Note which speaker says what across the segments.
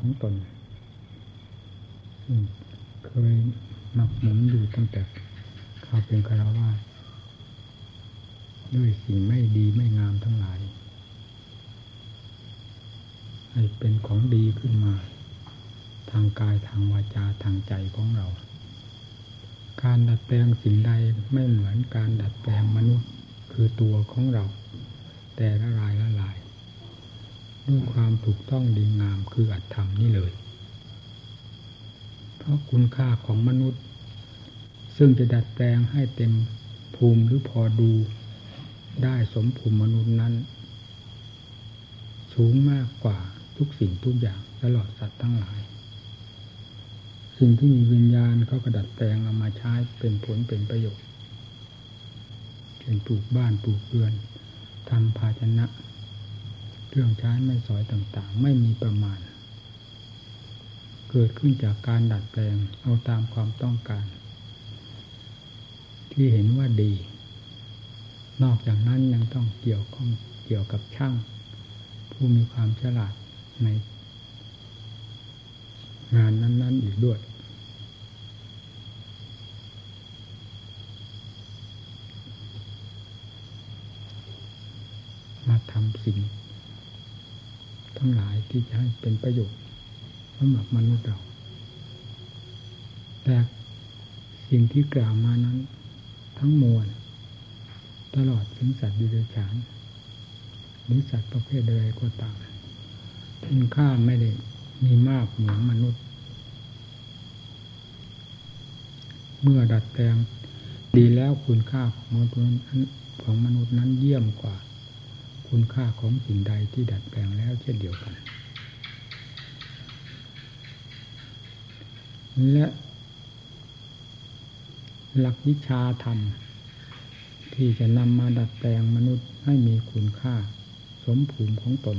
Speaker 1: ของตนเคยหมักหมมอยู่ตั้งแต่เขาเป็นคารวาสด้วยสิ่งไม่ดีไม่งามทั้งหลาย ให้เป็นของดีขึ้นมา ทางกายทางวาจาทางใจของเรา การดัดแปลงสิ่งใดไม่เหมือนการดัดแปลงมนุษย์คือตัวของเรา แต่ละลายละลาย ด้วยความถูกต้องดีงามคืออัตธรรมนี่เลย เพราะคุณค่าของมนุษย์ ซึ่งจะดัดแปลงให้เต็มภูมิหรือพอดูได้สมภูมิมนุษย์นั้น สูงมากกว่าทุกสิ่งทุกอย่างตลอดสัตว์ทั้งหลาย สิ่งที่มีวิญญาณเขากระดัดแปลงเอามาใช้เป็นผลเป็นประโยชน์เช่นปลูกบ้านปลูกเรือนทำภาชนะ เครื่องใช้ไม่สอยต่างๆ ไม่มีประมาณ เกิดขึ้นจากการดัดแปลงเอาตามความต้องการ ที่เห็นว่าดี นอกจากนั้นยังต้องเกี่ยวข้องเกี่ยวกับช่าง ผู้มีความฉลาดในงานนั้น ๆ อีกด้วย มาทำสิ่ง ทั้งหลายที่จะให้เป็นประโยชน์สำหรับมนุษย์เรา แต่สิ่งที่กล่าวมานั้น ทั้งมวลตลอดถึงสัตว์ดิเรกชันหรือสัตว์ประเภทใดก็ตามคุณค่าไม่ได้มีมากเหมือนมนุษย์ เมื่อดัดแปลงดีแล้วคุณค่าของมนุษย์ของมนุษย์นั้นเยี่ยมกว่า คุณค่าของสิ่งใดที่ดัดแปลงแล้วเช่นเดียวกัน และหลักวิชาธรรม ที่จะนำมาดัดแปลงมนุษย์ให้มีคุณค่า สมภูมิของตน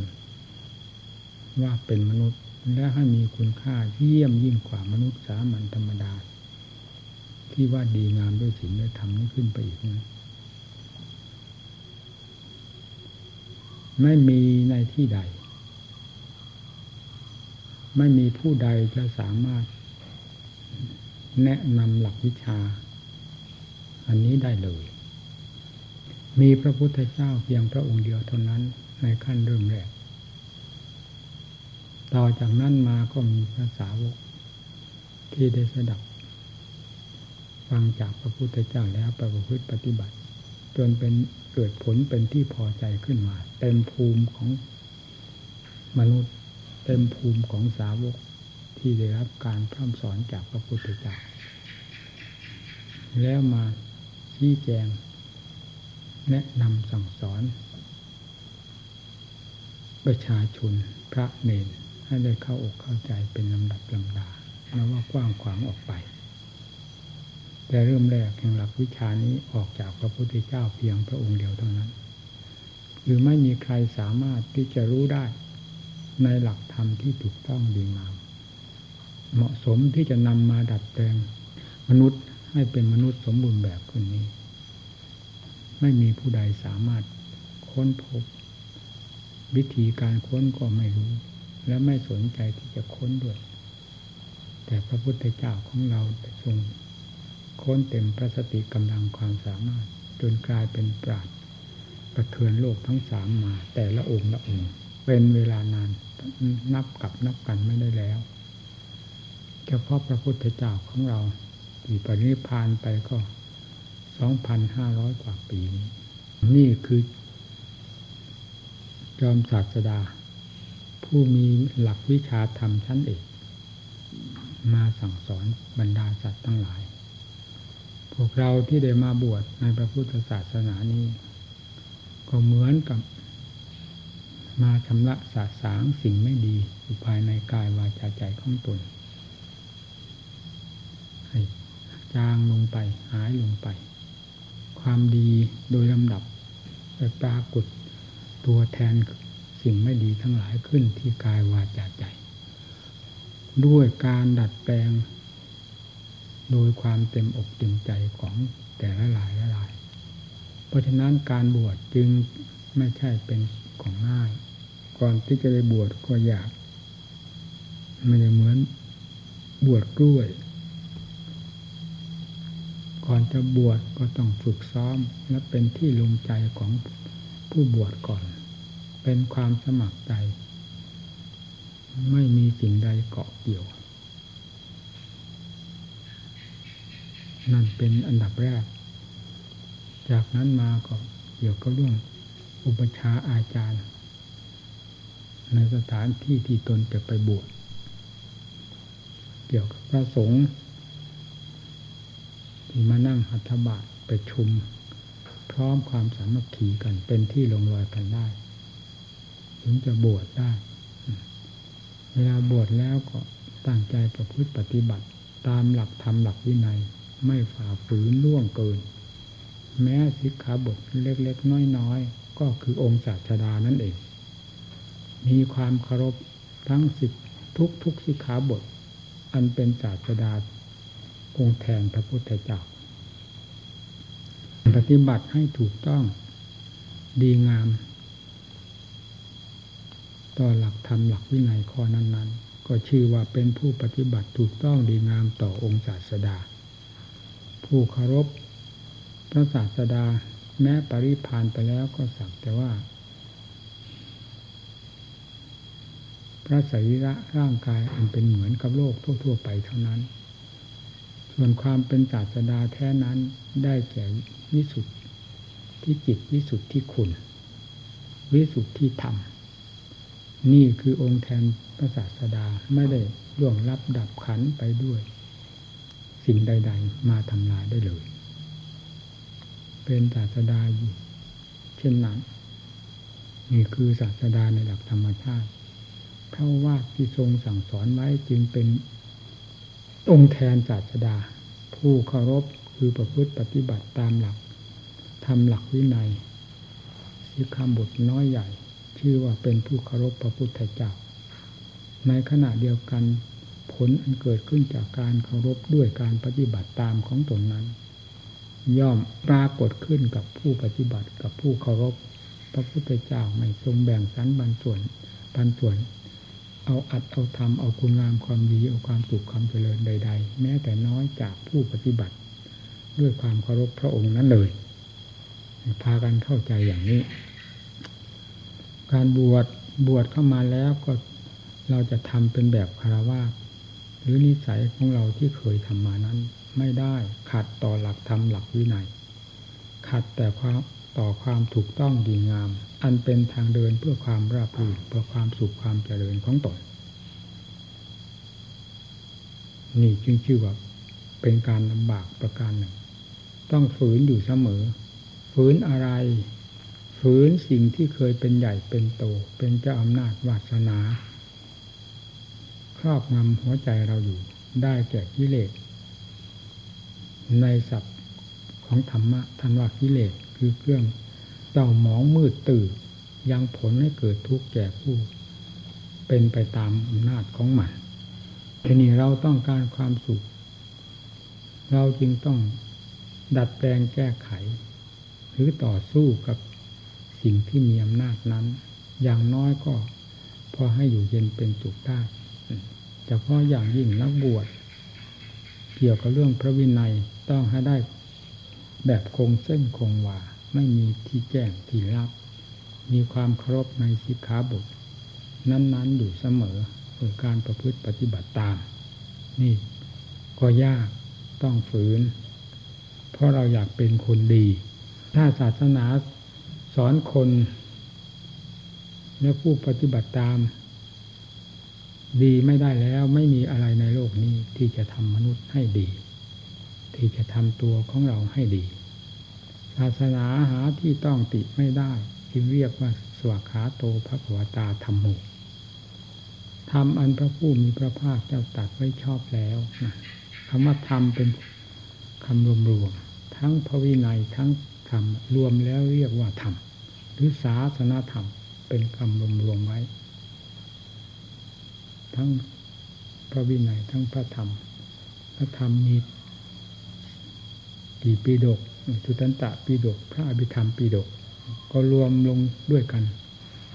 Speaker 1: ว่าเป็นมนุษย์และให้มีคุณค่าเยี่ยมยิ่งกว่ามนุษย์สามัญธรรมดา ที่ว่าดีงามด้วยศีลและธรรมนี้ขึ้นไปอีกนั้น ไม่มีในที่ใด ไม่มีผู้ใดจะสามารถแนะนำหลักวิชา อันนี้ได้เลย มีพระพุทธเจ้าเพียงพระองค์เดียวเท่านั้นในขั้นเริ่มแรก ต่อจากนั้นมาก็มีพระสาวก ที่ได้สดับ ฟังจากพระพุทธเจ้าแล้วประพฤติปฏิบัติ จนเป็นเกิดผลเป็นที่พอใจขึ้นมา เต็มภูมิของมนุษย์ เต็มภูมิของสาวกที่ได้รับการพร่ำสอนจากพระพุทธเจ้าแล้วมาชี้แจง แนะนำสั่งสอน ประชาชนพระเนนให้ได้เข้าอกเข้าใจเป็นลำดับลำดาแล้วว่ากว้างขวางออกไป แต่เริ่มแรกแห่งหลักวิชานี้ออกจากพระพุทธเจ้าเพียงพระองค์เดียวเท่านั้น หรือไม่มีใครสามารถที่จะรู้ได้ ในหลักธรรมที่ถูกต้องดีงามเหมาะสมที่จะนำมาดัดแปลงมนุษย์ให้เป็นมนุษย์สมบูรณ์แบบขึ้นนี้ ไม่มีผู้ใดสามารถค้นพบ วิธีการค้นก็ไม่รู้ และไม่สนใจที่จะค้นด้วย แต่พระพุทธเจ้าของเราทรง ค้นเต็มพระสติกำลังความสามารถ จนกลายเป็นปราดประเทือนโลกทั้งสามมา แต่ละองค์ละองค์ เป็นเวลานานนับกับนับกันไม่ได้แล้วเฉพาะพระพุทธเจ้าของเราที่ปรินิพานไปก็สองพันห้าร้อยกว่าปีนี้นี่คือ จอมศาสดา ผู้มีหลักวิชาธรรมชั้นเอก มาสั่งสอนบรรดาสัตว์ทั้งหลาย พวกเราที่ได้มาบวชในพระพุทธศาสนานี้ ก็เหมือนกับ มาชำระสาสางสิ่งไม่ดีอยู่ภายในกายวาจาใจของตนให้จางลงไปหายลงไป ความดีโดยลำดับไปปรากฏตัวแทนสิ่งไม่ดีทั้งหลายขึ้นที่กายวาจาใจ ด้วยการดัดแปลง โดยความเต็มอกเต็มใจของแต่ละหลายละหลาย เพราะฉะนั้นการบวชจึงไม่ใช่เป็นของง่าย ก่อนที่จะได้บวชก็อยากไม่ได้เหมือนบวชกล้วย ก่อนจะบวชก็ต้องฝึกซ้อมและเป็นที่ลงใจของผู้บวชก่อน เป็นความสมัครใจ ไม่มีสิ่งใดเกาะเกี่ยว นั่นเป็นอันดับแรก จากนั้นมาก็เกี่ยวกับเรื่องอุปชาอาจารย์ ในสถานที่ที่ตนจะไปบวชเกี่ยวกับพระสงฆ์ที่มานั่งหัตถบาตไปชุม พร้อมความสามัคคีกันเป็นที่ลงรอยกันได้ ถึงจะบวชได้ เวลาบวชแล้วก็ตั้งใจประพฤติปฏิบัติตามหลักธรรมหลักวินัย ไม่ฝ่าฝืนล่วงเกิน แม้สิกขาบทเล็กๆ น้อยๆ ก็คือองค์ศาสดานั่นเอง มีความเคารพทั้งสิบทุกทุกสิกขาบท อันเป็นศาสดาองค์แทนพระพุทธเจ้าปฏิบัติให้ถูกต้องดีงาม ต่อหลักธรรมหลักวินัยข้อนั้น ๆ ก็ชื่อว่าเป็นผู้ปฏิบัติถูกต้องดีงามต่อองค์ศาสดา ผู้เคารพพระศาสดาแม้ปริพานไปแล้วก็สักแต่ว่า พระสรีระร่างกายอันเป็นเหมือนกับโลกทั่ว ๆ ไปเท่านั้น ส่วนความเป็นศาสดาแท้นั้นได้แก่วิสุทธิที่จิตวิสุทธิคุณ วิสุทธิธรรม นี่คือองค์แทนพระศาสดาไม่ได้ล่วงลับดับขันไปด้วย สิ่งใด ๆ มาทำลายได้เลย เป็นศาสดาอยู่เช่นนั้นนี่คือศาสดาในหลักธรรมชาติพระว่าที่ทรงสั่งสอนไว้จึงเป็นองค์แทนศาสดา ผู้เคารพคือประพฤติปฏิบัติตามหลักทำหลักวินัยสิกขาบทน้อยใหญ่ ชื่อว่าเป็นผู้เคารพพระพุทธเจ้า ในขณะเดียวกัน ผลอันเกิดขึ้นจากการเคารพด้วยการปฏิบัติตามของตนนั้น ย่อมปรากฏขึ้นกับผู้ปฏิบัติกับผู้เคารพ พระพุทธเจ้าไม่ทรงแบ่งสรรบันส่วนปันส่วน เอาอัดเอาทำเอาคุณงามความดีเอาความสุขความเจริญใด ๆ แม้แต่น้อยจากผู้ปฏิบัติ ด้วยความเคารพพระองค์นั้นเลย พากันเข้าใจอย่างนี้ การบวชบวชเข้ามาแล้วก็เราจะทำเป็นแบบคารวะ หรือนิสัยของเราที่เคยทำมานั้น ไม่ได้ขัดต่อหลักธรรมหลักวินัย ขัดแต่ความต่อความถูกต้องดีงาม อันเป็นทางเดินเพื่อความราบรื่นเพื่อความสุขความเจริญของตนนี่จึงชื่อว่าเป็นการลำบากประการหนึ่ง ต้องฝืนอยู่เสมอ ฝืนอะไร ฝืนสิ่งที่เคยเป็นใหญ่เป็นโต เป็นเจ้าอำนาจวาสนา รอบงำหัวใจเราอยู่ ได้แก่กิเลส ในศัพท์ของธรรมะทันว่ากิเลสคือเครื่องเต่าหมองมืดตื่นยังผลให้เกิดทุกข์แก่ผู้ เป็นไปตามอำนาจของมันทีนี้เราต้องการความสุข เราจึงต้องดัดแปลงแก้ไข หรือต่อสู้กับสิ่งที่มีอำนาจนั้น อย่างน้อยก็พอให้อยู่เย็นเป็นสุขได้ เฉพาะอย่างยิ่งนักบวชเกี่ยวกับเรื่องพระวินัยต้องให้ได้แบบคงเส้นคงวาไม่มีที่แจ้งที่รับ มีความเคารพในสิกขาบทนั้น ๆ อยู่เสมอโดยการประพฤติปฏิบัติตาม นี่ก็ยากต้องฝืน เพราะเราอยากเป็นคนดี ถ้าศาสนาสอนคน และผู้ปฏิบัติตาม ดีไม่ได้แล้วไม่มีอะไรในโลกนี้ที่จะทำมนุษย์ให้ดี ที่จะทำตัวของเราให้ดี ศาสนาหาที่ต้องติไม่ได้จึงเรียกว่าสวขาโตพระวตาธรรมโมธรรมอันพระผู้มีพระภาคเจ้าตัดไว้ชอบแล้วนะคำว่าธรรมเป็นคำรวมๆทั้งพระวินัยทั้งธรรมรวมแล้วเรียกว่าธรรมหรือศาสนาธรรมเป็นคำรวมๆไว้ ทั้งพระวินัยทั้งพระธรรม พระธรรมมีกี่ปีดกสุตันตะปีดก พระอภิธรรมปีดก ก็รวมลงด้วยกัน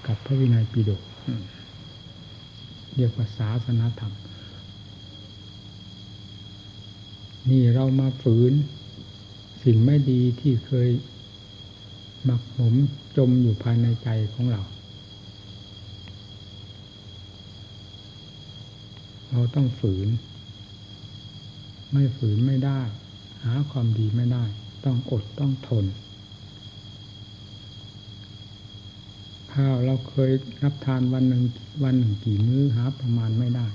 Speaker 1: กับพระวินัยปีดกเรียกว่าศาสนาธรรม นี่เรามาฝืน สิ่งไม่ดีที่เคยหมักหมมจมอยู่ภายในใจของเรา เราต้องฝืน ไม่ฝืนไม่ได้ หาความดีไม่ได้ ต้องอดต้องทน ข้าวเราเคยรับทานวันหนึ่งวันหนึ่งกี่มื้อหาประมาณไม่ได้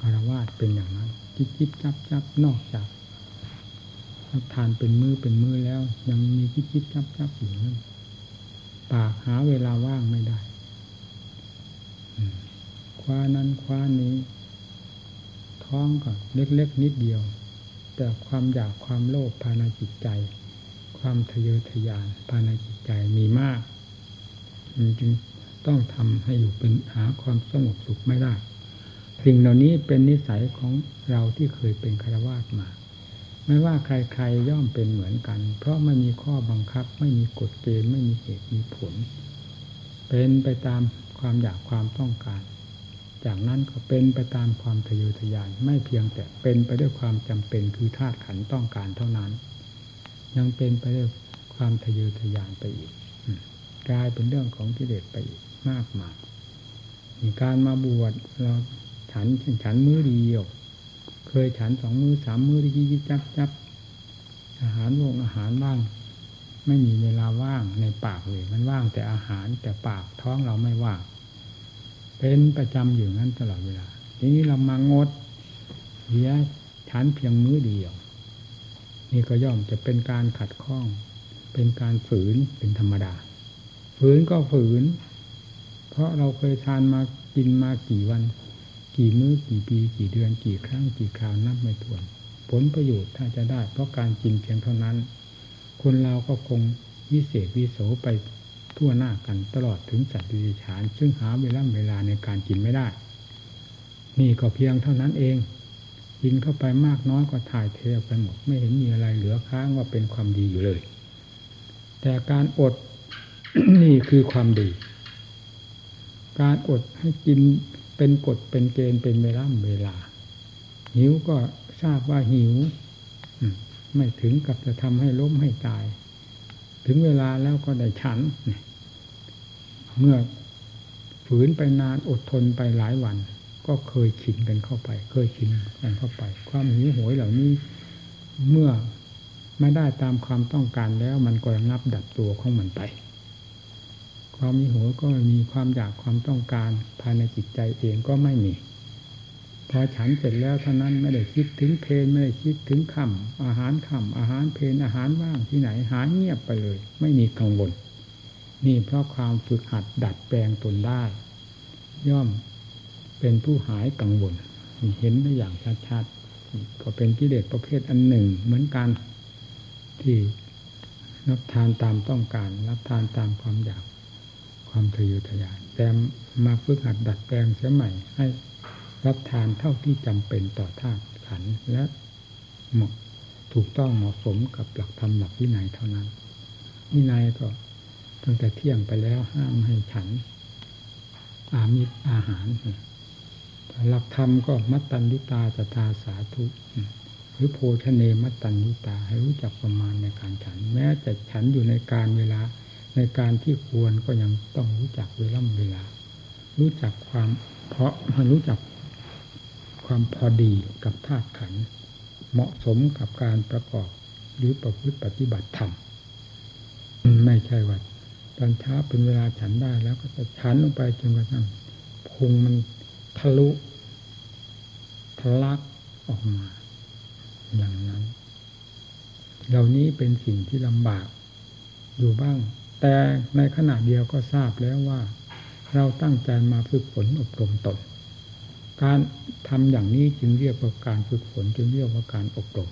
Speaker 1: คารวาสเป็นอย่างนั้นจิบจิบจับจับนอกจากรับทานเป็นมือเป็นมือแล้ว ยังมีจิบจิบจับจับอยู่นั่นปากหาเวลาว่างไม่ได้ คว้านั้นคว้านี้ ท้องก็เล็กๆนิดเดียว แต่ความอยากความโลภภายในจิตใจ ความทะเยอทะยานภายในจิตใจมีมากมจึงต้องทำให้อยู่เป็นหาความสงบสุขไม่ได้สิ่งเหล่านี้เป็นนิสัยของเราที่เคยเป็นคารวาสมา ไม่ว่าใครๆย่อมเป็นเหมือนกัน เพราะไม่มีข้อบังคับ ไม่มีกฎเกณฑ์ไม่มีเหตุมีผล เป็นไปตามความอยากความต้องการ จากนั้นก็เป็นไปตามความทะเยอทะยาน ไม่เพียงแต่เป็นไปด้วยความจำเป็นคือธาตุขันต้องการเท่านั้น ยังเป็นไปด้วยความทะเยอทะยานไปอีกกลายเป็นเรื่องของกิเลสไปอีกมากมายการมาบวชเราฉันฉันมือเดียว เคยฉันสองมือสามมือที่ยิบจับจับอาหารวงอาหารบ้าง ไม่มีเวลาว่างในปากเลย มันว่างแต่อาหารแต่ปากท้องเราไม่ว่าง เป็นประจำอยู่นั้นตลอดเวลา ทีนี้เรามางดเสียฉันเพียงมือเดียว นี่ก็ย่อมจะเป็นการขัดข้อง เป็นการฝืนเป็นธรรมดา ฝืนก็ฝืน เพราะเราเคยทานมากินมากี่วัน กี่มื้อกี่ปี กี่เดือน กี่ครั้งกี่คราวนับไม่ถ้วน ผลประโยชน์ถ้าจะได้ เพราะการกินเพียงเท่านั้น คนเราก็คงวิเศษวิโสไป ทั่วหน้ากันตลอดถึงสัตว์ดิฉาน ซึ่งหาเวลาเวลาในการกินไม่ได้ นี่ก็เพียงเท่านั้นเอง กินเข้าไปมากน้อยก็ถ่ายเทไปหมด ไม่เห็นมีอะไรเหลือค้างว่าเป็นความดีอยู่เลย แต่การอดนี่คือความดี การอดให้กินเป็นกฎเป็นเกณฑ์เป็นเวลาเวลา หิวก็ทราบว่าหิว ไม่ถึงกับจะทำให้ล้มให้ตาย ถึงเวลาแล้วก็ได้ฉัน เมื่อฝืนไปนานอดทนไปหลายวัน ก็เคยชินกันเข้าไป เคยชินกันเข้าไป ความหิวโหยเหล่านี้ เมื่อไม่ได้ตามความต้องการแล้ว มันก็ระงับดับตัวของมันไป ความหัวก็ไม่มีความอยากความต้องการภายในจิตใจเองก็ไม่มี พอฉันเสร็จแล้วเท่านั้นไม่ได้คิดถึงเพนไม่ได้คิดถึงคำอาหารคำอาหารเพนอาหารว่างที่ไหนหายเงียบไปเลย ไม่มีกังวล นี่เพราะความฝึกหัดดัดแปลงตนได้ ย่อมเป็นผู้หายกังวลเห็นได้อย่างชัดๆก็เป็นกิเลสประเภทอันหนึ่ง เหมือนกันที่รับทานตามต้องการ รับทานตามความอยากความทะเยอทะยานแต่มาฝึกหัดดัดแปลงเสียใหม่ให้ รับทานเท่าที่จำเป็นต่อธาตุขันและเหมาะถูกต้องเหมาะสมกับหลักธรรมหลักวินัยเท่านั้น วินัยก็ตั้งแต่เที่ยงไปแล้วห้ามให้ฉัน อามิตรอาหารหลักธรรมก็มัตตัญญุตาสตาสาธุหรือโพชเนมัตตัญญุตาให้รู้จักประมาณในการฉัน แม้จะฉันอยู่ในการเวลาในการที่ควรก็ยังต้องรู้จักเวลาเวลา รู้จักความเพราะรู้จัก ความพอดีกับธาตุขันเหมาะสมกับการประกอบหรือประพฤติปฏิบัติธรรมไม่ใช่ว่าตอนเช้าเป็นเวลาฉันได้แล้วก็จะฉันลงไปจนกระทั่งพุงมันทะลุทะลักออกมา อย่างนั้น เหล่านี้เป็นสิ่งที่ลำบากอยู่บ้าง แต่ในขณะเดียวก็ทราบแล้วว่า เราตั้งใจมาฝึกฝนอบรมตน การทำอย่างนี้จึงเรียกว่าการฝึกฝนจึงเรียกว่าการอบรม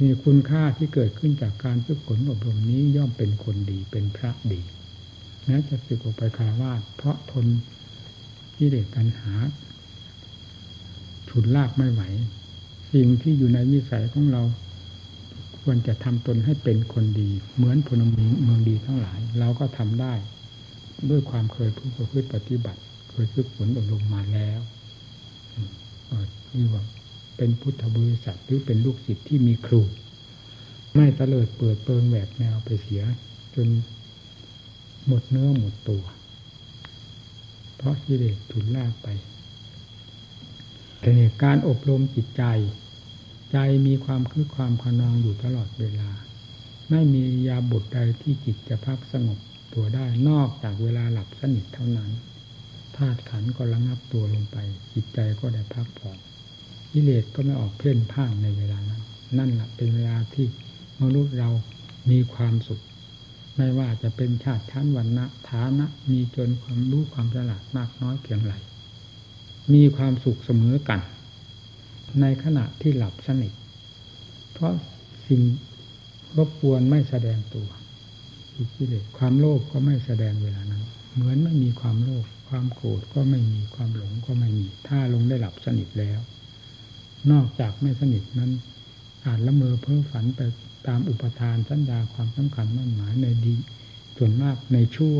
Speaker 1: มีคุณค่าที่เกิดขึ้นจากการฝึกฝนอบรมนี้ย่อมเป็นคนดีเป็นพระดีแม้จะสึกออกไปคารวาสเพราะทนกิเลสปัญหาฉุดลากไม่ไหว สิ่งที่อยู่ในวิสัยของเรา ควรจะทำตนให้เป็นคนดี เหมือนพลเมืองเมืองดีทั้งหลาย เราก็ทำได้ ด้วยความเคยพูดประพฤติปฏิบัติ เคยฝึกฝนอบรมมาแล้ว นี่ว่าเป็นพุทธบริษัทหรือเป็นลูกศิษย์ที่มีครู ไม่เตลิดเปิดเปิงแหวกแนวไปเสีย จนหมดเนื้อหมดตัว เพราะกิเลสถุนลากไปแต่เนี่ยการอบรมจิตใจ ใจมีความคือความขนองอยู่ตลอดเวลา ไม่มียาบทใดที่จิตจะพักสงบตัวได้นอกจากเวลาหลับสนิทเท่านั้น ธาตุขันก็ระงับตัวลงไป จิตใจก็ได้พักผ่อนกิเลสก็ไม่ออกเพ่นพ่านในเวลานั้น นั่นแหละเป็นเวลาที่มนุษย์เรามีความสุข ไม่ว่าจะเป็นชาติชั้นวันณะฐานะ มีจนความรู้ความฉลาดมากน้อยเพียงไรมีความสุขเสมอกัน ในขณะที่หลับสนิทเพราะสิ่งรบกวนไม่แสดงตัวกิเลสความโลภก็ไม่แสดงเวลานั้น เหมือนไม่มีความโลภความโกรธก็ไม่มีความหลงก็ไม่มี ถ้าลงได้หลับสนิทแล้ว นอกจากไม่สนิทนั้น อาจละเมอเพ้อฝันไปตามอุปทานสัญญาความสำคัญมั่นหมายในดี ส่วนมากในชั่ว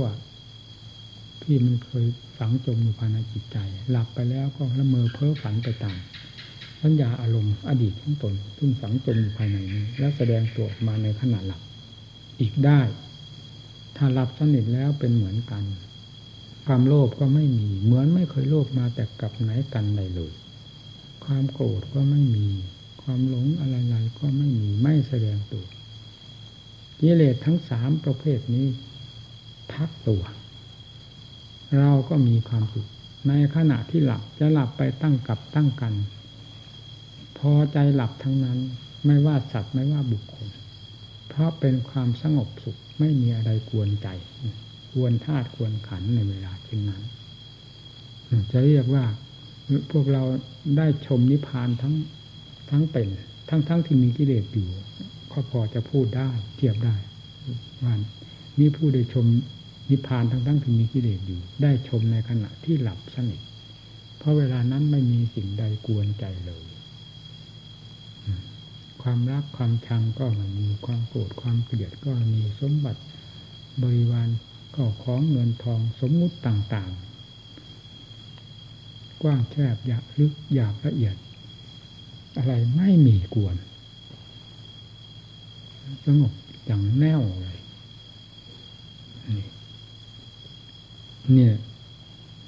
Speaker 1: ที่มันเคยฝังจมอยู่ภายในจิตใจ หลับไปแล้วก็ละเมอเพ้อฝันไปตามสัญญาอารมณ์อดีตของตนซึ่งฝังจมอยู่ภายในนี้ แล้วแสดงตัวออกมาในขณะหลับอีกได้ ถ้าหลับสนิทแล้วเป็นเหมือนกัน ความโลภก็ไม่มี เหมือนไม่เคยโลภมาแต่กับไหนกันใดเลยความโกรธก็ไม่มี ความหลงอะไรๆก็ไม่มีไม่แสดงตัวกิเลสทั้งสามประเภทนี้พักตัว เราก็มีความสุขในขณะที่หลับจะหลับไปตั้งกับตั้งกัน พอใจหลับทั้งนั้น ไม่ว่าสัตว์ไม่ว่าบุคคล เพราะเป็นความสงบสุขไม่มีอะไรกวนใจ กวนธาตุกวนขันในเวลาเช่นนั้น จะเรียกว่าพวกเราได้ชมนิพพานทั้งทั้งเป็นทั้งทั้งที่มีกิเลสอยู่ก็พอจะพูดได้เทียบได้ว่านี่ผู้ได้ชมนิพพานทั้งทั้งที่มีกิเลสอยู่ ได้ชมในขณะที่หลับสนิทเพราะเวลานั้นไม่มีสิ่งใดกวนใจเลย ความรักความชังก็ไม่มีความโกรธความเกลียดก็มีสมบัติบริวาร ก็ของเงินทองสมมุติต่างๆ กว้างแคบหยาบลึกหยาบละเอียด อะไรไม่มีกวน สงบอย่างแน่วเลยเนี่ย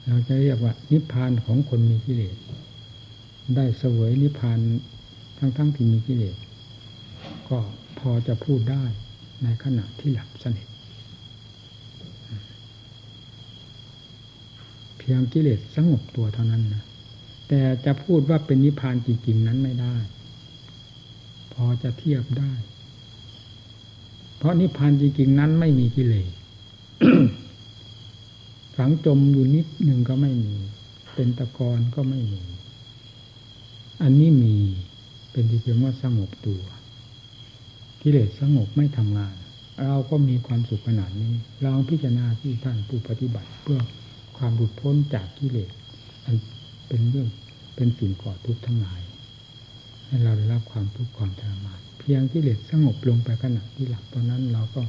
Speaker 1: เราจะเรียกว่า นิพพานของคนมีกิเลสได้เสวยนิพพานทั้งๆทที่มีกิเลสก็พอจะพูดได้ในขณะที่หลับสนิท พียงกิเลสสงบตัวเท่านั้นนะแต่จะพูดว่าเป็นนิพพานจริงๆนั้นไม่ได้ พอจะเทียบได้ เพราะนิพพานจริงๆนั้นไม่มีกิเลสฝังจมอยู่นิดหนึ่งก็ไม่มี เป็นตะกอนก็ไม่มี อันนี้มีเป็นที่เพียงว่าสงบตัวกิเลสสงบไม่ทำงาน เราก็มีความสุขขนาดนี้ลองพิจารณาที่ท่านผู้ปฏิบัติเพื่อ ความหลุดพ้นจากกิเลสอันเป็นเรื่องเป็นสิ่งก่อทุกข์ทั้งหลายให้เราได้รับความทุกข์ความทรมานเพียงกิเลสสงบลงไปขณะที่หลับตอนนั้นเราก็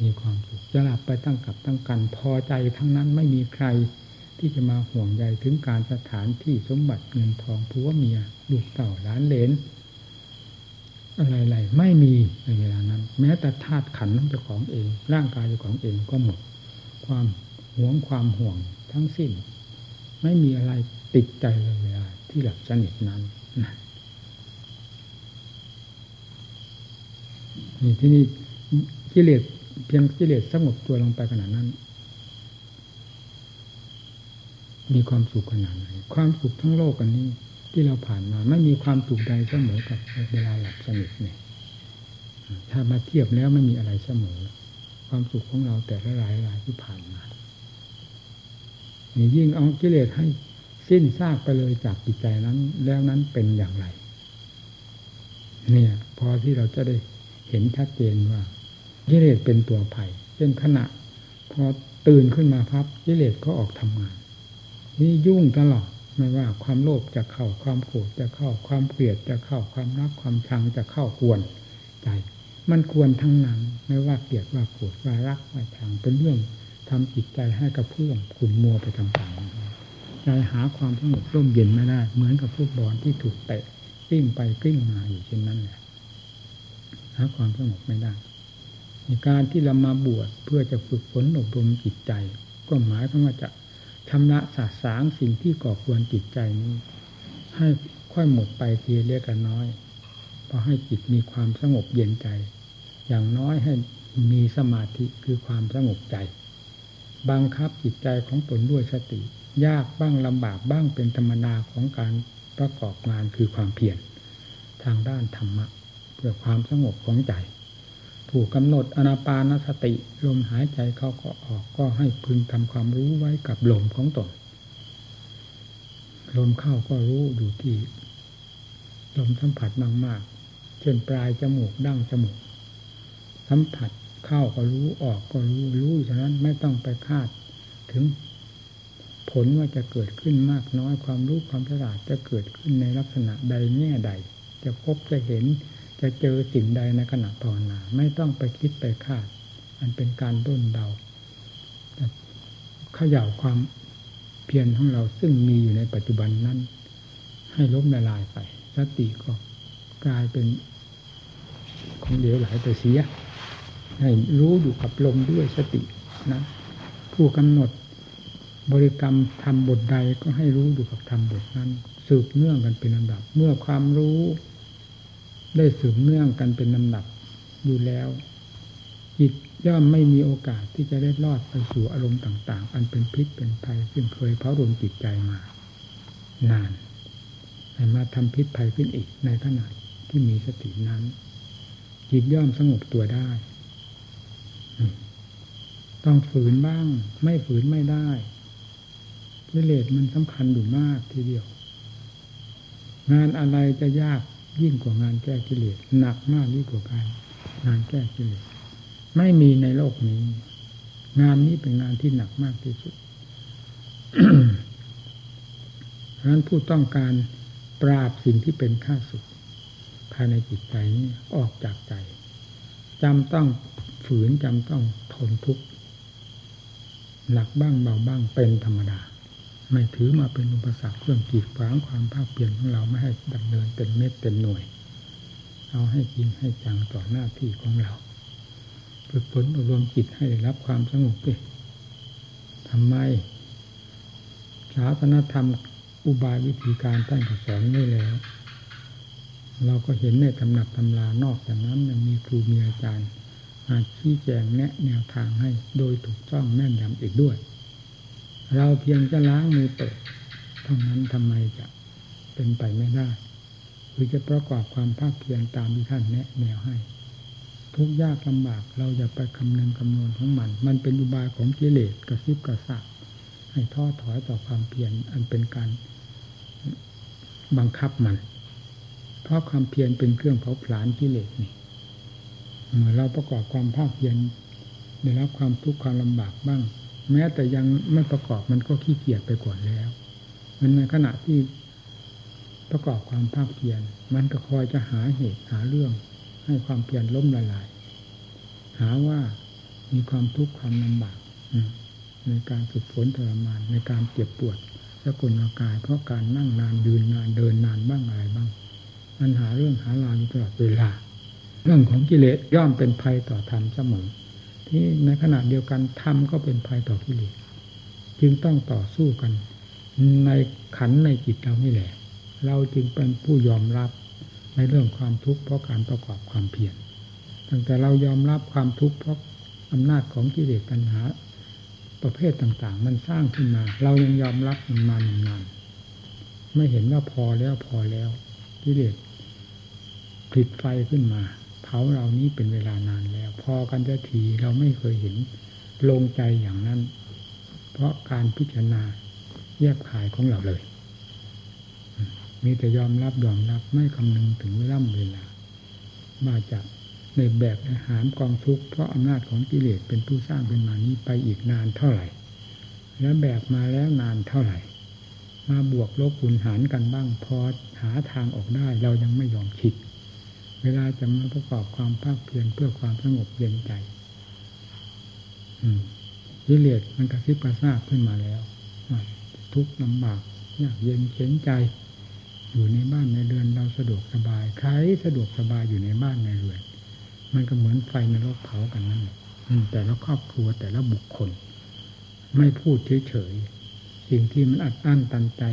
Speaker 1: มีความสุขจะหลับไปตั้งกับตั้งกันพอใจทั้งนั้นไม่มีใครที่จะมาห่วงใยถึงการสถานที่สมบัติเงินทองผัวเมียลูกเต่าล้านเลนอะไรๆไม่มีในเวลานั้น แม้แต่ธาตุขันของเจ้าของเอง ร่างกายเจ้าของเองก็หมด ความหวงความห่วง ทั้งสิ้น ไม่มีอะไรติดใจเลยเวลาที่หลับสนิทนั้นนี่ที่นี่กิเลสเพียงกิเลสสงบตัวลงไปขนาดนั้น มีความสุขขนาดไหนความสุขทั้งโลกอันนี้ ที่เราผ่านมา ไม่มีความสุขใดเสมอกับเวลาหลับสนิทเนี่ยถ้ามาเทียบแล้วไม่มีอะไรเสมอ ความสุขของเราแต่ละหลายหลายที่ผ่านมา นี่ยิ่งเอากิเลสให้สิ้นซากไปเลยจากจิตใจนั้น แล้วนั้นเป็นอย่างไร เนี่ย พอที่เราจะได้เห็นชัดเจนว่ากิเลสเป็นตัวภัยเช่นขณะ พอตื่นขึ้นมาพับกิเลสก็ออกทำงาน นี่ยุ่งตลอดไม่ว่าความโลภจะเข้าความโกรธจะเข้าความเกลียดจะเข้าความรักความชังจะเข้าควรใจ มันควรทั้งนั้น ไม่ว่าเกลียดว่าโกรธว่ารักว่าชังเป็นเรื่อง ทำจิตใจให้กระเพื่อมขุ่นมัวไปต่างๆใจหาความสงบร่มเย็นไม่ได้ เหมือนกับฟุตบอลที่ถูกเตะกลิ้งไปกลิ้งมาอยู่เช่นนั้นแหละหาความสงบไม่ได้ในการที่เรามาบวชเพื่อจะฝึกฝนอบรมจิตใจ ก็หมายถึงว่าจะชำระสาสางสิ่งที่ก่อควรจิตใจนี้ ให้ค่อยหมดไปทีเล็กน้อยพอให้จิตมีความสงบเย็นใจ อย่างน้อยให้มีสมาธิคือความสงบใจ บังคับจิตใจของตนด้วยสติ ยากบ้างลำบากบ้างเป็นธรรมดาของการประกอบงานคือความเพียรทางด้านธรรมะ เพื่อความสงบของใจ ถูกกำหนดอนาปานสติลมหายใจเข้าก็ออกก็ให้พึงทำความรู้ไว้กับลมของตนลมเข้าก็รู้อยู่ที่ลมสัมผัสมากๆเช่นปลายจมูกดั้งจมูก สัมผัส เข้าก็รู้ออกก็รู้รู้อยู่ฉะนั้นไม่ต้องไปคาด ถึงผลว่าจะเกิดขึ้นมากน้อยความรู้ความฉลาดจะเกิดขึ้นในลักษณะใดแง่ใด จะพบจะเห็นจะเจอสิ่งใดในขณะภาวนาไม่ต้องไปคิดไปคาด มันเป็นการด้นเดาเขย่าความเพียรของเราซึ่งมีอยู่ในปัจจุบันนั้น ให้ล้มละลายไปสติก็กลายเป็นของเหลวไหลไปเสีย ให้รู้อยู่กับลมด้วยสตินะผู้กำหนดบริกรรมทำบทใดก็ให้รู้อยู่กับทำบทนั้น สืบเนื่องกันเป็นลำดับ เมื่อความรู้ ได้สืบเนื่องกันเป็นลำดับอยู่แล้ว จิตย่อมไม่มีโอกาสที่จะได้รอดไปสู่อารมณ์ต่างๆ อันเป็นพิษเป็นภัยซึ่งเคยเผารนจิตใจมา นานให้มาทำพิษภัยขึ้นอีกในขณะที่มีสตินั้น จิตย่อมสงบตัวได้ ต้องฝืนบ้าง ไม่ฝืนไม่ได้กิเลสมันสำคัญอยู่มากทีเดียว งานอะไรจะยากยิ่งกว่างานแก้กิเลสหนักมากยิ่งกว่าการงานแก้กิเลสไม่มีในโลกนี้ งานนี้เป็นงานที่หนักมากที่สุดเพราะนั้นผู้ต้องการปราบสิ่งที่เป็นข้าศึกภายในจิตใจนี้ออกจากใจจำต้อง ฝืนจำต้องทนทุกข์หนักบ้างเบาบ้างเป็นธรรมดา ไม่ถือมาเป็นอุปสรรคเครื่องกีดขวางความภาคเปลี่ยนของเราไม่ให้ดำเนินเป็นเม็ดเป็นหน่วย เอาให้จริงให้จังต่อหน้าที่ของเราฝึกฝนอบรมจิตให้ได้รับความสงบดิทำไมศาสนธรรมอุบายวิธีการท่านก็สอนไว้แล้ว เราก็เห็นในตำหนักตำรานอกจากนั้นยังมีครูมีอาจารย์ มาชี้แจงแนะแนวทางให้โดยถูกต้องแม่นยำอีกด้วย เราเพียงจะล้างมือเปิดเท่านั้นทำไมจะเป็นไปไม่ได้หรือจะประกอบความภาคเพียรตามที่ท่านแนะแนวให้ ทุกยากลำบากเราอย่าไปคำนึงคำนวณของมัน มันเป็นอุบายของกิเลสกระซิบกระซาบให้ท้อถอยต่อความเพียรอันเป็นการบังคับมัน เพราะความเพียรเป็นเครื่องเผาผลาญกิเลสนี่ เมื่อเราประกอบความภาคเพียรได้รับความทุกข์ความลำบากบ้าง แม้แต่ยังไม่ประกอบมันก็ขี้เกียจไปก่อนแล้ว มันในขณะที่ประกอบความภาคเพียรมันก็คอยจะหาเหตุหาเรื่อง ให้ความเพียรล้มละลาย หาว่ามีความทุกข์ความลำบากในการฝึกฝนทรมานในการเจ็บปวดสกุลกายเพราะการนั่งนานยืนนานเดินนานบ้างอะไรบ้าง มันหาเรื่องหาราวอยู่ตลอดเวลา เรื่องของกิเลสย่อมเป็นภัยต่อธรรมเสมอ ที่ในขณะเดียวกันธรรมก็เป็นภัยต่อกิเลสจึงต้องต่อสู้กัน ในขันในจิตเรานี่แหละ เราจึงเป็นผู้ยอมรับในเรื่องความทุกข์เพราะการประกอบความเพียรตั้งแต่เรายอมรับความทุกข์เพราะอำนาจของกิเลสปัญหา ประเภทต่างๆ มันสร้างขึ้นมา เรายังยอมรับมันมานานไม่เห็นว่าพอแล้วพอแล้วกิเลสผลิตไฟขึ้นมา เผาเรานี้เป็นเวลานานแล้ว พอกันจะทีเราไม่เคยเห็นลงใจอย่างนั้น เพราะการพิจารณาแยบขายของเราเลย มีแต่ยอมรับยอมรับไม่คำนึงถึงเวลาเวลา มาจากในแบบอาหารกองทุกข์เพราะอำนาจของกิเลสเป็นผู้สร้างเป็นมานี้ไปอีกนานเท่าไหร่ แล้วแบบมาแล้วนานเท่าไหร่ มาบวกลบคูณหารกันบ้างพอหาทางออกได้เรายังไม่ยอมคิด เวลาจะมาประกอบความภาคเพียรเพื่อความสงบเย็นใจยิเลสมันกระซิบกระซาบขึ้นมาแล้วทุกข์ลำบากยากเย็นเข็นใจ อยู่ในบ้านในเรือนเราสะดวกสบายใครสะดวกสบายอยู่ในบ้านในเรือน มันก็เหมือนไฟในรกเผากันนั่นแหละแต่ละครอบครัวแต่ละบุคคล ไม่พูดเฉยๆสิ่งที่มันอัดอั้นตันใจ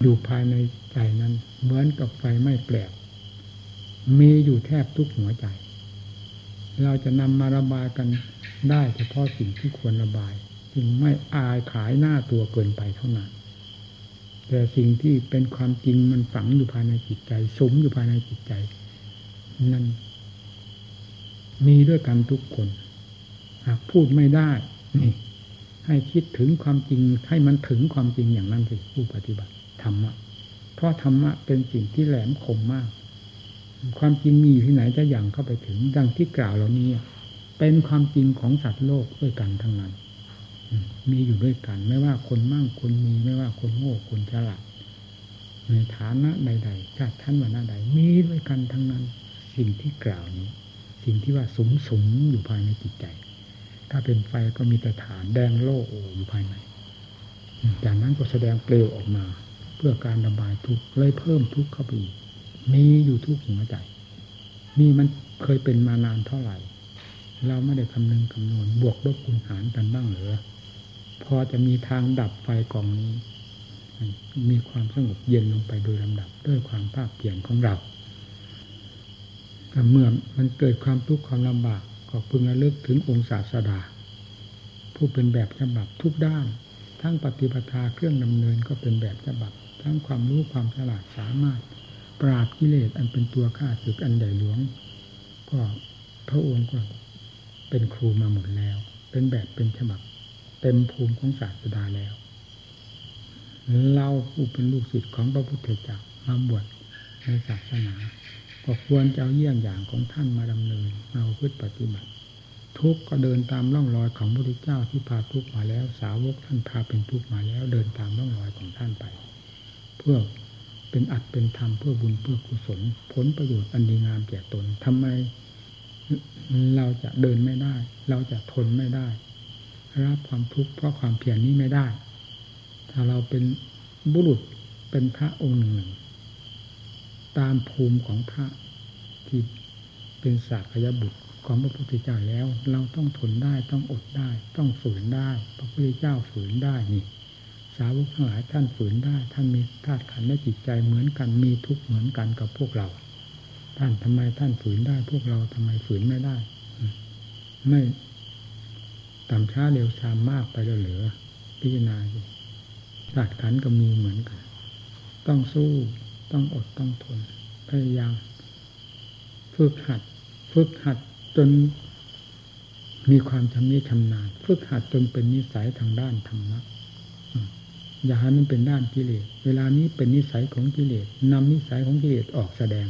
Speaker 1: อยู่ภายในใจนั้นเหมือนกับไฟไม่แปลก มีอยู่แทบทุกหัวใจ เราจะนำมาระบายกันได้เฉพาะสิ่งที่ควรระบาย จึงไม่อายขายหน้าตัวเกินไปเท่านั้น แต่สิ่งที่เป็นความจริงมันฝังอยู่ภายในจิตใจ สมอยู่ภายในจิตใจ นั้น มีด้วยกันทุกคน หากพูดไม่ได้ นี่ ให้คิดถึงความจริง ให้มันถึงความจริงอย่างนั้นสิผู้ปฏิบัติธรรมะ เพราะธรรมะเป็นสิ่งที่แหลมคมมาก ความจริงมีอยู่ที่ไหนจะอย่างเข้าไปถึงดังที่กล่าวเหล่านี้ เป็นความจริงของสัตว์โลกด้วยกันทั้งนั้น มีอยู่ด้วยกัน ไม่ว่าคนมั่งคนมีไม่ว่าคนโง่คนฉลาดในฐานะใดๆชาติชั้นวรรณะใดมีด้วยกันทั้งนั้น สิ่งที่กล่าวนี้ สิ่งที่ว่าสมสมอยู่ภายในจิตใจ ถ้าเป็นไฟก็มีแต่ฐานแดงโล่อยู่ภายในจากนั้นก็แสดงเปลวออกมา เพื่อการระบายทุกข์เลยเพิ่มทุกข์เข้าไปอีก มีอยู่ทุกหัวใจ นี่มันเคยเป็นมานานเท่าไหร่ เราไม่ได้คำนึงคำนวณ บวกลบคูณหารกันบ้างหรือพอจะมีทางดับไฟกองนี้ มีความสงบเย็นลงไปโดยลำดับ ด้วยความภาคเพียรของเราเมื่อมันเกิดความทุกข์ความลำบากก็พึงระลึกถึงองค์ศาสดา ผู้เป็นแบบฉบับทุกด้าน ทั้งปฏิปทาเครื่องดำเนินก็เป็นแบบฉบับ ทั้งความรู้ความฉลาดสามารถ ปราบกิเลสอันเป็นตัวฆ่าศึกอันใหญ่หลวง ก็พระองค์ก็เป็นครูมาหมดแล้ว เป็นแบบเป็นฉบับ เต็มภูมิของศาสดาแล้วเราผู้เป็นลูกศิษย์ของพระพุทธเจ้ามาบวชในศาสนาก็ควรจะเอาเยี่ยงอย่างของท่านมาดำเนินมาพฤติปฏิบัติ ทุกก็เดินตามร่องรอยของพระพุทธเจ้าที่พาทุกมาแล้ว สาวกท่านพาเป็นทุกมาแล้ว เดินตามร่องรอยของท่านไป เพื่อ เป็นอัดเป็นธรรมเพื่อบุญเพื่อกุศล ผลประโยชน์อันดีงามแก่ตนทำไม เราจะเดินไม่ได้ เราจะทนไม่ได้ รับความทุกข์เพราะความเพียรนี้ไม่ได้ ถ้าเราเป็นบุรุษเป็นพระองค์หนึ่งหนึ่งตามภูมิของพระที่เป็นศาสยบุตรของพระพุทธเจ้าแล้ว เราต้องทนได้ต้องอดได้ ต้องฝืนได้ พระพุทธเจ้าฝืนได้นี่ สาวกทั้งหลายท่านฝืนได้ ท่านมีธาตุขันธ์และจิตใจเหมือนกันมีทุกข์เหมือนกันกับพวกเรา ท่านทำไมท่านฝืนได้ พวกเราทำไมฝืนไม่ได้ ไม่ต่ำช้าเร็วช้ามากไปแล้วเหลือ พิจารณาศาตร์ขันธ์ก็มีเหมือนกัน ต้องสู้ต้องอดต้องทนพยายามฝึกหัด ฝึกหัดจนมีความชำนิชำนาญ ฝึกหัดจนเป็นนิสัยทางด้านธรรมะ อย่าให้มันเป็นด้านกิเลส เวลานี้เป็นนิสัยของกิเลสนำนิสัยของกิเลสออกแสดง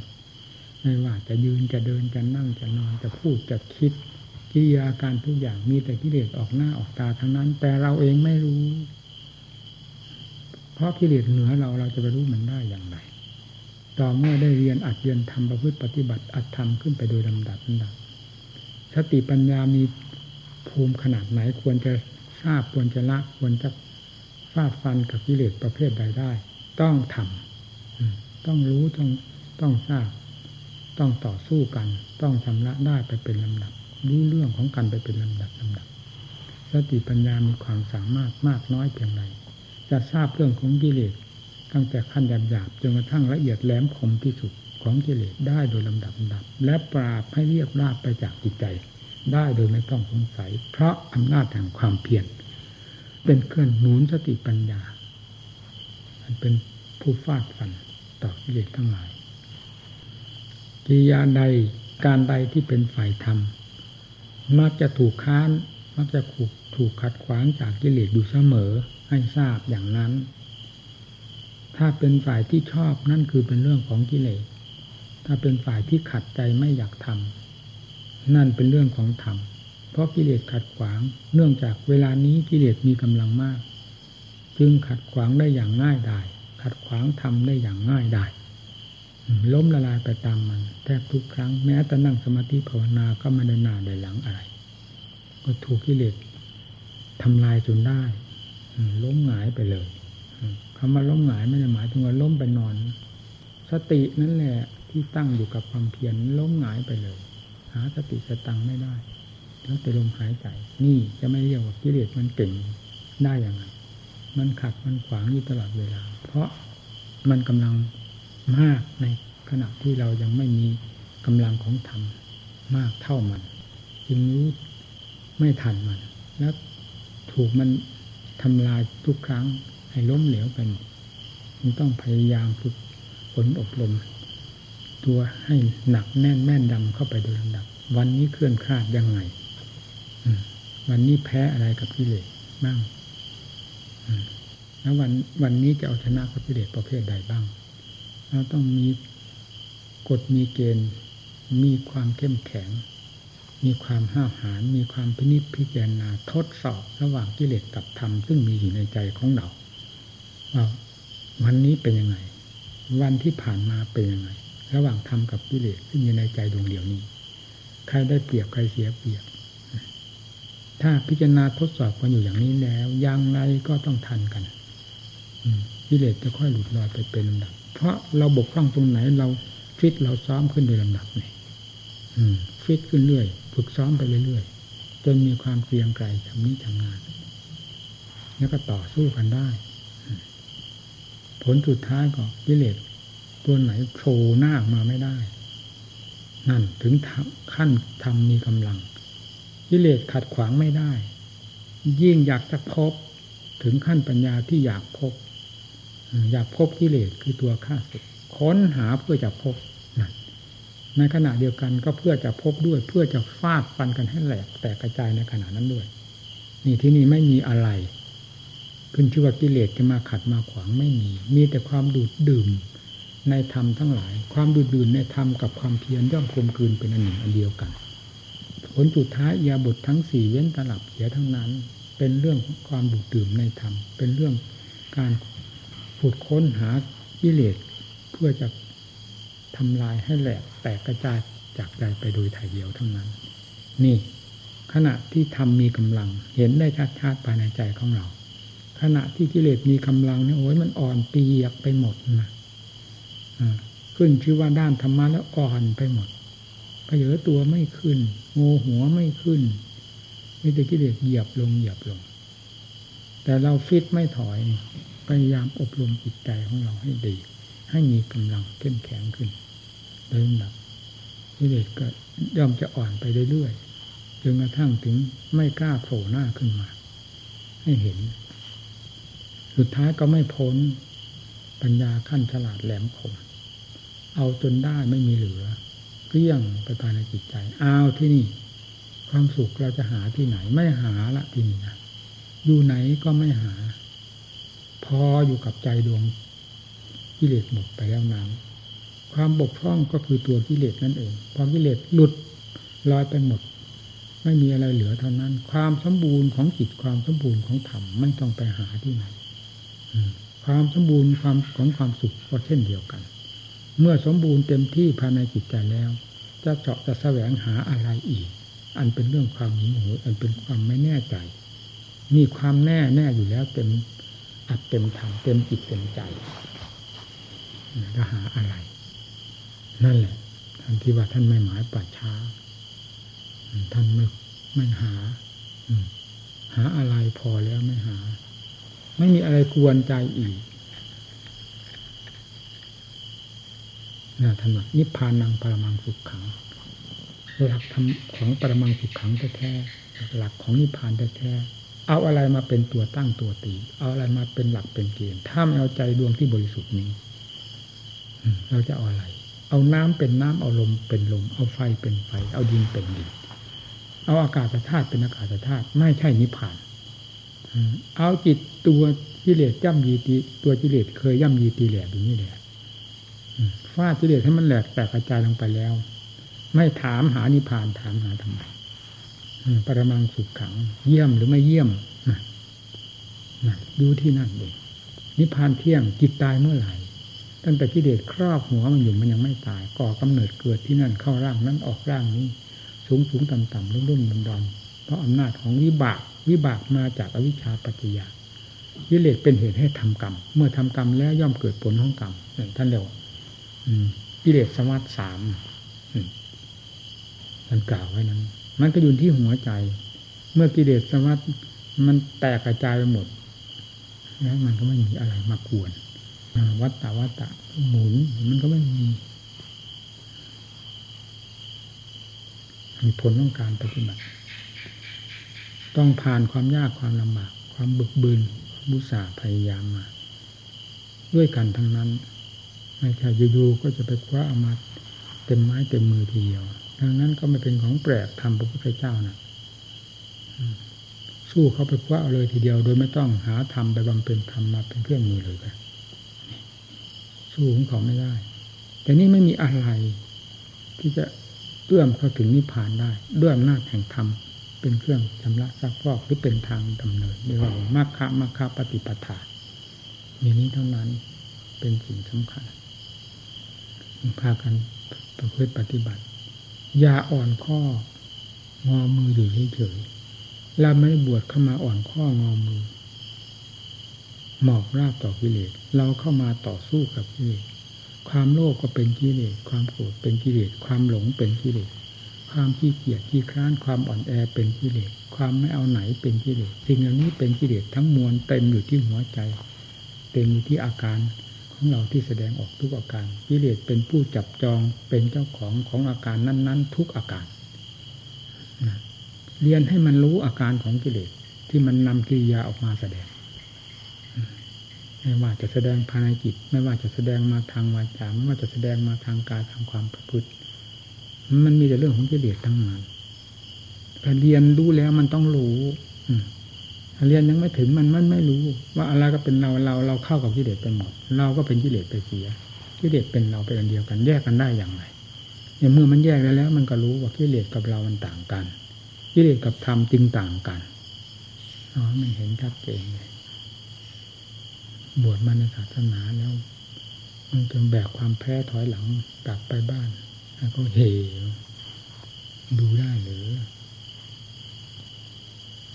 Speaker 1: ไม่ว่าจะยืนจะเดินจะนั่งจะนอนจะพูดจะคิดกิริยาการทุกอย่างมีแต่กิเลสออกหน้าออกตาทั้งนั้น แต่เราเองไม่รู้ เพราะกิเลสเหนือเราเราจะไปรู้มันได้อย่างไร ต่อเมื่อได้เรียนอัดเรียนทำประพฤติปฏิบัติอัดทำขึ้นไปโดยลำดับลำดับสติปัญญามีภูมิขนาดไหนควรจะทราบควรจะละควรจะาดฟันกับกิเลสประเภทใดได้ ต้องทำต้องรู้ต้องต้องทราบ ต้องต่อสู้กัน ต้องชำระได้ไปเป็นลำดับ รู้เรื่องของกันไปเป็นลำดับลำดับสติปัญญามีความสามารถมากน้อยเพียงไรจะทราบเรื่องของกิเลสตั้งแต่ขั้นหยาบหยาบจนกระทั่งละเอียดแหลมคมที่สุดของกิเลสได้โดยลำดับลำดับ และปราบให้เรียบราบไปจากจิตใจ ได้โดยไม่ต้องสงสัย เพราะอำนาจแห่งความเพียร เป็นเครื่องหนุนสติปัญญา มันเป็นผู้ฟาดฟันต่อกิเลสทั้งหลายกิริยาใดการใดที่เป็นฝ่ายธรรม มักจะถูกค้าน มักจะถูกถูกขัดขวางจากกิเลสอยู่เสมอให้ทราบอย่างนั้น ถ้าเป็นฝ่ายที่ชอบนั่นคือเป็นเรื่องของกิเลส ถ้าเป็นฝ่ายที่ขัดใจไม่อยากทำนั่นเป็นเรื่องของธรรม เพราะกิเลสขัดขวาง เนื่องจากเวลานี้กิเลสมีกำลังมาก จึงขัดขวางได้อย่างง่ายดายขัดขวางทำได้อย่างง่ายดายล้มละลายไปตามมัน แทบทุกครั้งแม้แต่นั่งสมาธิภาวนาก็ไม่ได้นาได้หลังอะไร ก็ถูกกิเลสทำลายจนได้ล้มหงายไปเลยคำว่าล้มหงายไม่ได้หมายถึงว่าล้มไปนอน สตินั่นแหละที่ตั้งอยู่กับความเพียรล้มหงายไปเลย หาสติสตังไม่ได้ แล้วแต่ลมหายใจ นี่จะไม่เรียกว่ากิเลสมันเก่งได้อย่างไรมันขัดมันขวางอยู่ตลอดเวลา เพราะมันกำลังมากในขณะที่เรายังไม่มีกำลังของธรรมมากเท่ามัน จึงรู้ไม่ทันมัน แล้วถูกมันทำลายทุกครั้งให้ล้มเหลวไปหมดมันต้องพยายามฝึกฝนอบรม ตัวให้หนักแน่นแม่นดำเข้าไปโดยลำดับ วันนี้เคลื่อนคลาดยังไง วันนี้แพ้อะไรกับกิเลสบ้างแล้ววันวันนี้จะเอาชนะกับกิเลสประเภทใดบ้าง เราต้องมีกฎมีเกณฑ์ มีความเข้มแข็ง มีความห้าวหาญมีความพินิจพิจารณาทดสอบระหว่างกิเลสกับธรรมซึ่งมีอยู่ในใจของเราว่าวันนี้เป็นยังไง วันที่ผ่านมาเป็นยังไง ระหว่างธรรมกับกิเลสซึ่งอยู่ในใจดวงเดียวนี้ ใครได้เปรียบใครเสียเปรียบ ถ้าพิจารณาทดสอบกันอยู่อย่างนี้แล้วยังไงก็ต้องทันกันกิเลสจะค่อยหลุดลอยไปเป็นลำดับ เพราะเราบกพร่องตรงไหนเราฟิตเราซ้อมขึ้นโดยลำดับนี่ฟิตขึ้นเรื่อยฝึกซ้อมไปเรื่อยๆจนมีความเกรียงไกรทำนี้ทำงาน แล้วก็ต่อสู้กันได้ ผลสุดท้ายก็กิเลสตัวไหนโผล่หน้ามาไม่ได้ นั่นถึงขั้นทำมีกำลัง กิเลสขัดขวางไม่ได้ ยิ่งอยากจะพบถึงขั้นปัญญาที่อยากพบ อยากพบกิเลสคือตัวข้าศึกค้นหาเพื่อจะพบนั่นในขณะเดียวกันก็เพื่อจะพบด้วย เพื่อจะฟาดฟันกันให้แหลกแตกกระจายในขณะนั้นด้วย นี่ที่นี่ไม่มีอะไร ขึ้นชื่อว่ากิเลสจะมาขัดมาขวางไม่มี มีแต่ความดูดดื่มในธรรมทั้งหลาย ความดูดดื่มในธรรมกับความเพียรย่อมกลมกลืนเป็นอันหนึ่งอันเดียวกัน ผลสุดท้ายยาบททั้งสี่เว้นตลับเสียทั้งนั้น เป็นเรื่องความดูดดื่มในธรรม เป็นเรื่องการฝึกค้นหากิเลสเพื่อจะทำลายให้แหลกแตกกระจายจากใจไปโดยถ่ายเดียวเทั้งนั้น นี่ ขณะที่ทำมีกำลัง เห็นได้ชัดๆภายในใจของเรา ขณะที่กิเลสมีกำลังเนี่ยโอ้ยมันอ่อนเปียกไปหมดนะขึ้นชื่อว่าด้านธรรมะแล้วอ่อนไปหมด พเยอตัวไม่ขึ้นโงหัวไม่ขึ้นมีแต่กิเลสเหยียบลงเหยียบลง แต่เราฟิตไม่ถอยพยายามอบรมจิตใจของเราให้ดี ให้มีกำลังเข้มแข็งขึ้นโดยลำดับกิเลสก็ย่อมจะอ่อนไปเรื่อยๆจนกระทั่งถึงไม่กล้าโผล่หน้าขึ้นมา ให้เห็น สุดท้ายก็ไม่พ้นปัญญาขั้นฉลาดแหลมคมเอาจนได้ไม่มีเหลือ เกลี้ยงไปภายในจิตใจเอาที่นี่ ความสุขเราจะหาที่ไหน ไม่หาละที่นี่นะอยู่ไหนก็ไม่หา พออยู่กับใจดวงกิเลสหมดไปแล้วนั้นความบกพร่องก็คือตัวกิเลสนั่นเองพอกิเลสหลุดลอยไปหมด ไม่มีอะไรเหลือเท่านั้น ความสมบูรณ์ของจิตความสมบูรณ์ของธรรมไม่ต้องไปหาที่ไหนความสมบูรณ์ความของความสุขก็เช่นเดียวกัน เมื่อสมบูรณ์เต็มที่ภายในจิตใจแล้ว จะเจาะจะแสวงหาอะไรอีก อันเป็นเรื่องความหิวโหยอันเป็นความไม่แน่ใจ มีความแน่แน่อยู่แล้วเต็มอัดเต็มถังเต็มจิตเต็มใจจะหาอะไร นั่นแหละท่านที่ว่าท่านไม่หมายปัจช้า ท่านไม่ไม่หาหาอะไรพอแล้วไม่หา ไม่มีอะไรกวนใจอีก น่านว่านิพพานังปรมังสุขขังหลักธรรมของปรมังสุขขังแท้ๆหลักของนิพพานแท้ๆเอาอะไรมาเป็นตัวตั้งตัวตี เอาอะไรมาเป็นหลักเป็นเกณฑ์ถ้าไม่เอาใจดวงที่บริสุทธิ์นี้เราจะเอาอะไร เอาน้ำเป็นน้ำเอาลมเป็นลม เอาไฟเป็นไฟ เอาดินเป็นดิน เอาอากาศธาตุเป็นอากาศธาตุไม่ใช่นิพพานเอาจิตตัวกิเลสย่ำยีตีตัวกิเลสเคยย่ำยีตีแหลกอยู่นี่แหละาดกิเลสให้มันแหลกแตกกระจายลงไปแล้ว ไม่ถามหานิพานถามหาทำไมปรมังสุขขัง เยี่ยมหรือไม่เยี่ยมดูที่นั่นเองนิพพานเที่ยงจิตตายเมื่อไหร่ตั้งแต่กิเลสครอบหัวมันอยู่มันยังไม่ตาย ก่อกำเนิดเกิดที่นั่นเข้าร่างนั้นออกร่างนี้ สูงสูงต่ำต่ำรุ่นรุ่นดอนดอนเพราะอำนาจของวิบากวิบากมาจากอวิชชาปัจจยากิเลสเป็นเหตุให้ทำกรรม เมื่อทำกรรมแล้วย่อมเกิดผลของกรรมท่านเรียก กิเลสสมัติสามท่านกล่าวไว้นั้น มันก็อยู่ที่หัวใจ เมื่อกิเลสสมัติมันแตกกระจายไปหมด แล้วมันก็ไม่มีอะไรมากวนวัตตาวัตตะหมุนมันก็ไม่มีมีผลของการปฏิบัติ ต้องผ่านความยากความลำบาก ความบึกบืนบุษาพยายามมา ด้วยกันทั้งนั้น ไม่ใช่อยู่ๆก็จะไปคว้าเอามาเต็มไม้เต็มมือทีเดียวดังนั้นก็ไม่เป็นของแปลกทำพระพุทธเจ้านะสู้เขาไปคว้าเอาเลยทีเดียว โดยไม่ต้องหาทำไปบำเพ็ญทำมาเป็นเครื่องมือเลยกันสู้ของเขาไม่ได้ แต่นี่ไม่มีอะไรที่จะเอื้อมเข้าถึงนิพพานได้ ด้วยอำนาจแห่งธรรมเป็นเครื่องชำระซักฟอกหรือเป็นทางดำเนินเรียกว่ามรรคมรรคปฏิปทามีนี้เท่านั้นเป็นสิ่งสำคัญ พากันประพฤติปฏิบัติอย่าอ่อนข้องอมืออยู่เฉยๆเราไม่บวชเข้ามาอ่อนข้องอมือ หมอบราบต่อกิเลสเราเข้ามาต่อสู้กับกิเลสความโลภก็เป็นกิเลสความโกรธเป็นกิเลสความหลงเป็นกิเลสความขี้เกียจขี้คร้านความอ่อนแอเป็นกิเลสความไม่เอาไหนเป็นกิเลสสิ่งเหล่านี้เป็นกิเลสทั้งมวลเต็มอยู่ที่หัวใจ เต็มอยู่ที่อาการ ของเราที่แสดงออกทุกอาการกิเลสเป็นผู้จับจองเป็นเจ้าของของอาการนั้น ๆ ทุกอาการเรียนให้มันรู้อาการของกิเลสที่มันนำกิริยาออกมาแสดง ไม่ว่าจะแสดงภายในจิต ไม่ว่าจะแสดงมาทางวาจาไม่ว่าจะแสดงมาทางกายทางความประพฤติมันมีแต่เรื่องของกิเลสทั้งนั้นแต่เรียนรู้แล้วมันต้องรู้ เรียนยังไม่ถึงมันมันไม่รู้ ว่าอะไรก็เป็นเราเราเราเข้ากับกิเลสไปหมด เราก็เป็นกิเลสไปเสียกิเลสเป็นเราเป็นอันเดียวกันแยกกันได้อย่างไรเนี่ยเมื่อมันแยกได้แล้ว มันก็รู้ว่ากิเลสกับเรามันต่างกันกิเลสกับธรรมจริงต่างกันอ๋อมันเห็นชัดเจนเลยบวชมาในศาสนาแล้ว มันจนแบกความแพ้ถอยหลังกลับไปบ้านแล้วก็เฮดูได้หรือ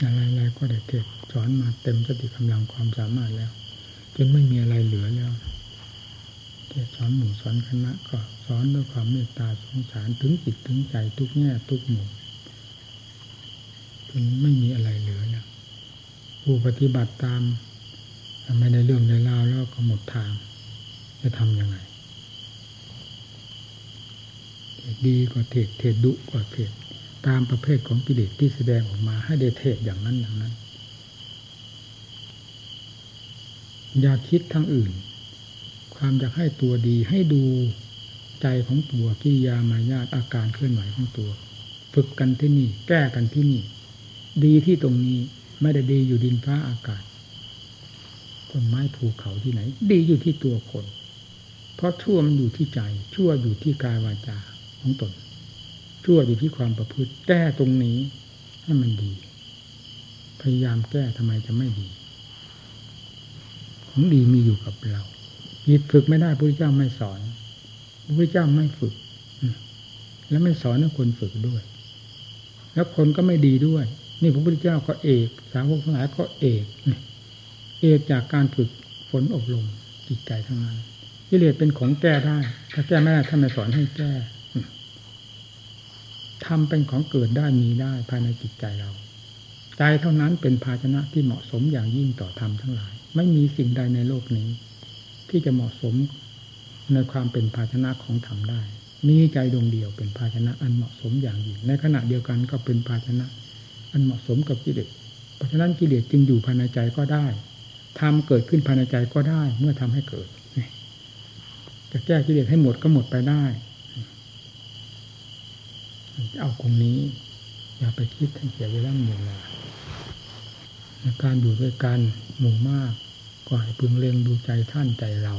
Speaker 1: อะไรๆก็ได้เทศสอนมาเต็มสติกำลังความสามารถแล้ว จนไม่มีอะไรเหลือแล้วเทศสอนหมู่สอนคณะก็สอนด้วยความเมตตาสงสารถึงจิตถึงใจทุกแง่ทุกหมู่จนไม่มีอะไรเหลือแล้วผู้ปฏิบัติตามไม่ได้เรื่องในราวแล้วก็หมดทาง จะทำยังไงดีกว่าเทศเทศดุกว่าเทศ ตามประเภทของกิเลสที่แสดงออกมาให้ได้เทศอย่างนั้นอย่างนั้น อย่าคิดทางอื่น ความอยากให้ตัวดีให้ดูใจของตัวกิริยามายาตอาการเคลื่อนไหวของตัว ฝึกกันที่นี่ แก้กันที่นี่ ดีที่ตรงนี้ไม่ได้ดีอยู่ดินฟ้าอากาศต้นไม้ภูเขาที่ไหน ดีอยู่ที่ตัวคน เพราะชั่วมันอยู่ที่ใจ ชั่วอยู่ที่กายวาจาของตน ชั่วอยู่ที่ความประพฤติแก้ตรงนี้ให้มันดี พยายามแก้ทำไมจะไม่ดี ของดีมีอยู่กับเราจิตฝึกไม่ได้พระพุทธเจ้าไม่สอนพระพุทธเจ้าไม่ฝึก แล้วไม่สอนให้คนฝึกด้วย แล้วคนก็ไม่ดีด้วย นี่พระพุทธเจ้าก็เอก สาวกทั้งหลายก็เอกเอกจากการฝึกฝนอบรมจิตใจทั้งนั้นกิเลสเป็นของแก้ได้ ถ้าแก้ไม่ได้ท่านไม่สอนให้แก้ ทำเป็นของเกิดได้มีได้ภายในจิตใจเรา ใจเท่านั้นเป็นภาชนะที่เหมาะสมอย่างยิ่งต่อธรรมทั้งหลาย ไม่มีสิ่งใดในโลกนี้ ที่จะเหมาะสมในความเป็นภาชนะของธรรมได้ มีใจดวงเดียวเป็นภาชนะอันเหมาะสมอย่างยิ่ง ในขณะเดียวกันก็เป็นภาชนะ อันเหมาะสมกับกิเลส เพราะฉะนั้นกิเลสจึงอยู่ภายในใจก็ได้ทำเกิดขึ้นภายในใจก็ได้ เมื่อทำให้เกิดจะแก้กิเลสให้หมดก็หมดไปได้ เอาตรงนี้ อย่าไปคิดให้เสียเวลาหมู่ลาในการอยู่ด้วยกันหมู่มากก็ให้พึงเล็งดูใจท่านใจเรา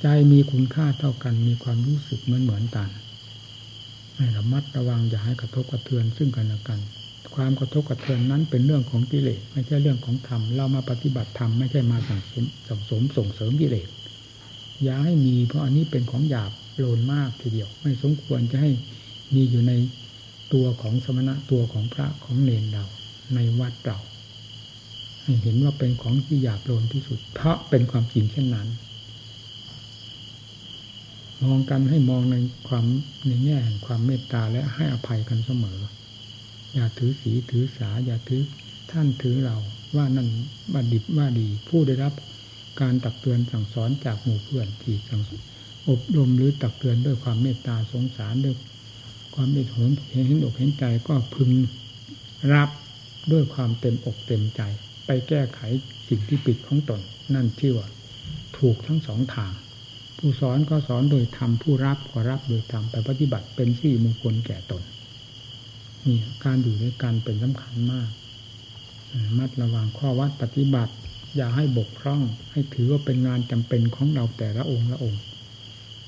Speaker 1: ใจมีคุณค่าเท่ากันมีความรู้สึกเหมือนเหมือนกันให้ระมัดระวังอย่าให้กระทบกระเทือนซึ่งกันและกัน ความกระทบกระเทือนนั้นเป็นเรื่องของกิเลสไม่ใช่เรื่องของธรรมเรามาปฏิบัติธรรมไม่ใช่มาสั่งสมสั่งสมส่งเสริมกิเลสอย่าให้มีเพราะอันนี้เป็นของหยาบโลนมากทีเดียว ไม่สมควรจะให้ มีอยู่ในตัวของสมณะตัวของพระของเนนเราในวัดเราให้เห็นว่าเป็นของที่หยาบโลนที่สุด เพราะเป็นความจริงเช่นนั้น มองกันให้มองในความในแง่แห่งความเมตตาและให้อภัยกันเสมอ อย่าถือสีถือสา อย่าถือท่านถือเราว่านั่นว่าดิบว่าดี ผู้ได้รับการตักเตือนสั่งสอนจากหมู่เพื่อนที่สั่งอบรมหรือตักเตือนด้วยความเมตตาสงสารด้วย ความเมตหนเห็นเห็นอกเห็นใจก็พึงรับด้วยความเต็มอกเต็มใจ ไปแก้ไขสิ่งที่ปิดของตน นั่นชื่อว่า ถูกทั้งสองทาง ผู้สอนก็สอนโดยธรรมผู้รับก็รับโดยธรรมไปปฏิบัติเป็นสี่มงคลแก่ตนนี่การอยู่ด้วยกันเป็นสำคัญมาก มัดระวังข้อวัดปฏิบัติ อย่าให้บกพร่อง ให้ถือว่าเป็นงานจำเป็นของเราแต่ละองค์ละองค์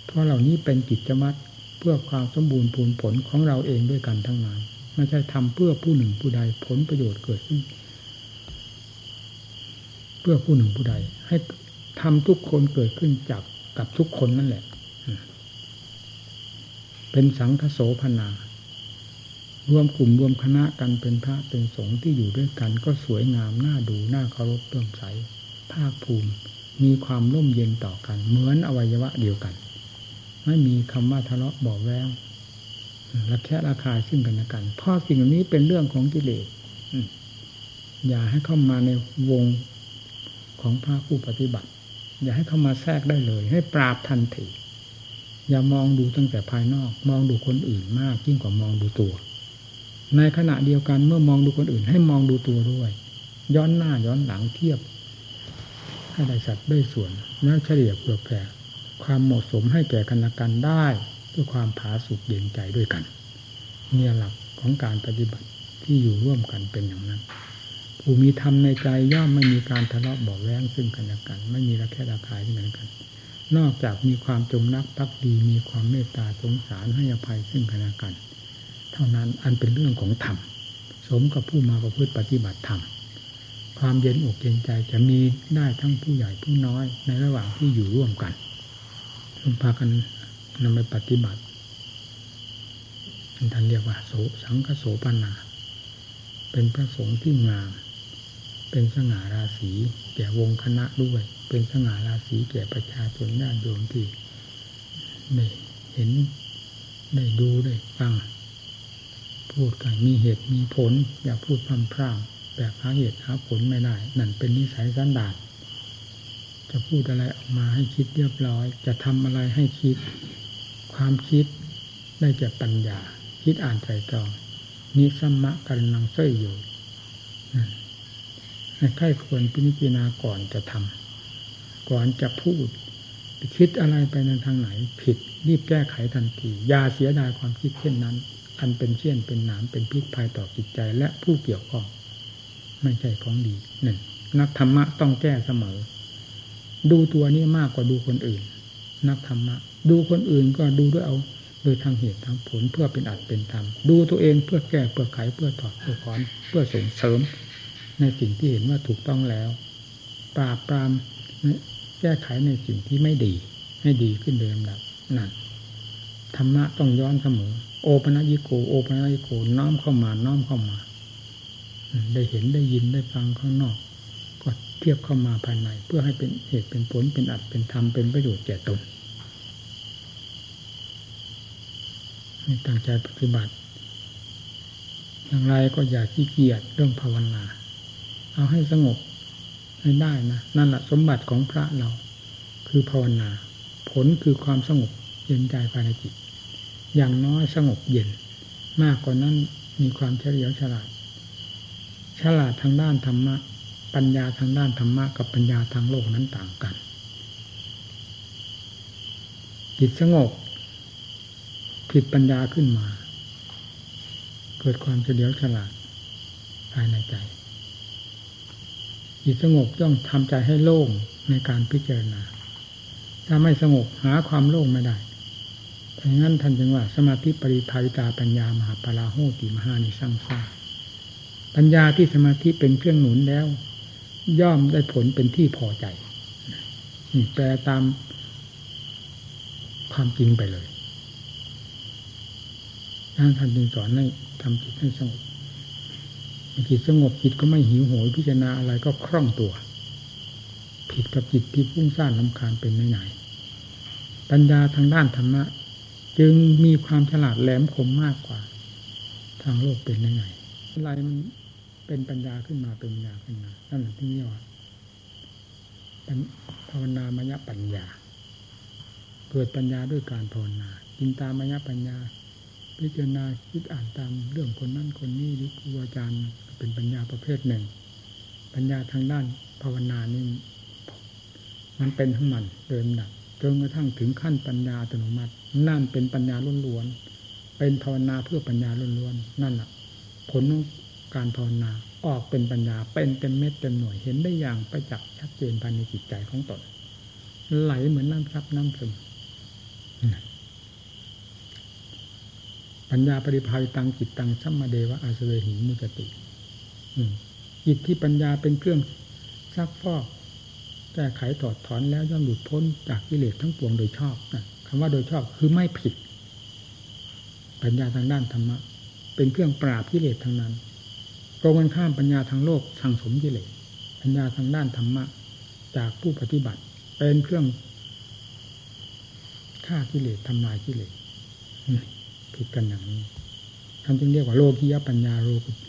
Speaker 1: เพราะเหล่านี้เป็นกิจวัตร เพื่อความสมบูรณ์ผลผลของเราเองด้วยกันทั้งนั้นไม่ใช่ทำเพื่อผู้หนึ่งผู้ใดผลประโยชน์เกิดขึ้น เพื่อผู้หนึ่งผู้ใด ให้ทำทุกคนเกิดขึ้นจากกับทุกคนนั่นแหละ เป็นสังฆโสพนารวมกลุ่มรวมคณะกันเป็นพระเป็นสงฆ์ที่อยู่ด้วยกัน ก็สวยงามน่าดูน่าเคารพเลื่มใส ภาคภูมิ มีความร่มเย็นต่อกัน เหมือนอวัยวะเดียวกัน ไม่มีคำว่าทะเลาะบอกแวงระแคะราคาซึ่งกันและกันเพราะสิ่งนี้เป็นเรื่องของกิเลสอย่าให้เข้ามาในวงของพระผู้ปฏิบัติ อย่าให้เข้ามาแทรกได้เลย ให้ปราบทันทีอย่ามองดูตั้งแต่ภายนอก มองดูคนอื่นมากยิ่งกว่ามองดูตัว ในขณะเดียวกันเมื่อมองดูคนอื่น ให้มองดูตัวด้วย ย้อนหน้าย้อนหลังเทียบ ให้ได้สัตว์ได้ส่วนแล้วเฉลี่ยเผื่อแผ่ ความเหมาะสมให้แก่กันและกันได้ด้วยความผาสุกเย็นใจด้วยกัน เนี่ยหลักของการปฏิบัติที่อยู่ร่วมกันเป็นอย่างนั้น ผู้มีธรรมในใจย่อมไม่มีการทะเลาะเบาแวงซึ่งกันและกัน ไม่มีระแคะระคายเหมือนกัน นอกจากมีความจงรักภักดีมีความเมตตาสงสารให้อภัยซึ่งกันและกัน เท่านั้นอันเป็นเรื่องของธรรมสมกับผู้มาประพฤติปฏิบัติธรรมความเย็นอกเย็นใจจะมีได้ทั้งผู้ใหญ่ผู้น้อยในระหว่างที่อยู่ร่วมกัน พากันนำไปปฏิบัติท่านเรียกว่า โสสังฆโสปนา เป็นพระสงฆ์ที่งาม เป็นสง่าราศีแก่วงคณะด้วย เป็นสง่าราศีแก่ประชาชนญาติโยมที่ได้เห็นได้ดูได้ฟัง พูดกันมีเหตุมีผล อย่าพูดพร่ำพร่ำแบบหาเหตุหาผลไม่ได้ นั่นเป็นนิสัยสันดาน จะพูดอะไรออกมาให้คิดเรียบร้อย จะทำอะไรให้คิด ความคิดได้แก่ปัญญา คิดอ่านใจตรองนิสัมมะกันนังเสยอยู่ให้ใครควรพิจารณาก่อนจะทำก่อนจะพูด คิดอะไรไปในทางไหน ผิดรีบแก้ไขทันทีอย่าเสียดายความคิดเช่นนั้น อันเป็นเชี่ยนเป็นหนามเป็นพิษภัยต่อจิตใจและผู้เกี่ยวข้อง ไม่ใช่ของดีหนึ่งนักธรรมะต้องแก้เสมอ ดูตัวนี้มากกว่าดูคนอื่น นักธรรมะ ดูคนอื่นก็ดูด้วยเอา โดยทางเหตุทางผลเพื่อเป็นอัดเป็นธรรม ดูตัวเองเพื่อแก้เพื่อไขเพื่อถอดเพื่อถอนเพื่อส่งเสริม ในสิ่งที่เห็นว่าถูกต้องแล้ว ปราบปรามแก้ไขในสิ่งที่ไม่ดี ให้ดีขึ้นโดยลำดับนั่นธรรมะต้องย้อนเสมอ โอปนัญิโกโอปนัญิโกน้อมเข้ามาน้อมเข้ามา ได้เห็นได้ยินได้ฟังข้างนอก ก็เทียบเข้ามาภายใน เพื่อให้เป็นเหตุเป็นผลเป็นอัดเป็นธรรมเป็นประโยชน์แก่ตนให้ตั้งใจปฏิบัติ อย่างไรก็อย่าขี้เกียจเรื่องภาวนา เอาให้สงบให้ได้นะนั่นแหละสมบัติของพระเรา คือภาวนา ผลคือความสงบเย็นใจภายในจิต อย่างน้อยสงบเย็น มากกว่านั้นมีความเฉลียวฉลาด ฉลาดทางด้านธรรมะ ปัญญาทางด้านธรรมะกับปัญญาทางโลกนั้นต่างกัน จิตสงบ ผิดปัญญาขึ้นมา เกิดความเฉลียวฉลาดภายในใจ จิตสงบต้องทำใจให้โล่งในการพิจารณา ถ้าไม่สงบหาความโล่งไม่ได้เพราะงั้นท่านจึงว่า สมาธิปริภาวิตาปัญญามหาปราโหติมหานิสังสาปัญญาที่สมาธิเป็นเครื่องหนุนแล้ว ย่อมได้ผลเป็นที่พอใจนี่แปลตามความจริงไปเลยท่านท่านจึงสอนให้ทำจิตให้สงบจิตสงบจิตก็ไม่หิวโหยพิจารณาอะไรก็คล่องตัว ผิดกับจิตที่พุ่งสร้างลำคาญเป็นไหนๆปัญญาทางด้านธรรมะ จึงมีความฉลาดแหลมคมมากกว่า ทางโลกเป็นไหนๆอะไรมัน เป็นปัญญาขึ้นมาเป็นปัญญาขึ้นมานั่นแหละที่เรียกว่าภาวนามยปัญญา เกิดปัญญาด้วยการภาวนาจินตามยปัญญา พิจารณาคิดอ่านตามเรื่องคนนั้นคนนี้หรือครูอาจารย์เป็นปัญญาประเภทหนึ่ง ปัญญาทางด้านภาวนานี่มันเป็นทั้งมันเดิมดับจนกระทั่งถึงขั้นปัญญาอัตโนมัติ นั่นเป็นปัญญาล้วนๆเป็นภาวนาเพื่อปัญญาล้วนๆนั่นแหละผลของ การภาวนาออกเป็นปัญญาเป็นเต็มเม็ดเต็มหน่วยเห็นได้อย่างประจักษ์ชัดเจนภายในจิตใจของตนไหลเหมือนน้ำซับน้ำซึมปัญญาปริภาวิตังจิตตังสัมมาเดวะอาสเวหิมุจติจิตที่ปัญญาเป็นเครื่องซักฟอกแก้ไขถอดถอนแล้วย่อมหลุดพ้นจากกิเลสทั้งปวงโดยชอบนะคำว่าโดยชอบคือไม่ผิด ปัญญาทางด้านธรรมะ เป็นเครื่องปราบกิเลสทั้งนั้น ตรงกันข้ามปัญญาทางโลกสังสมกิเลสปัญญาทางด้านธรรมะ จากผู้ปฏิบัติ เป็นเครื่องฆ่ากิเลสทำลายกิเลสผิดกันอย่างนี้ท่านจึงเรียกว่าโลกียปัญญา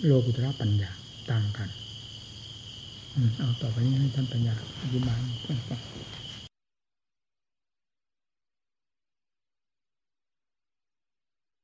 Speaker 1: โลกุตระปัญญาต่างกันเอาต่อไปนี้ให้ท่านปัญญาอธิบายฟัง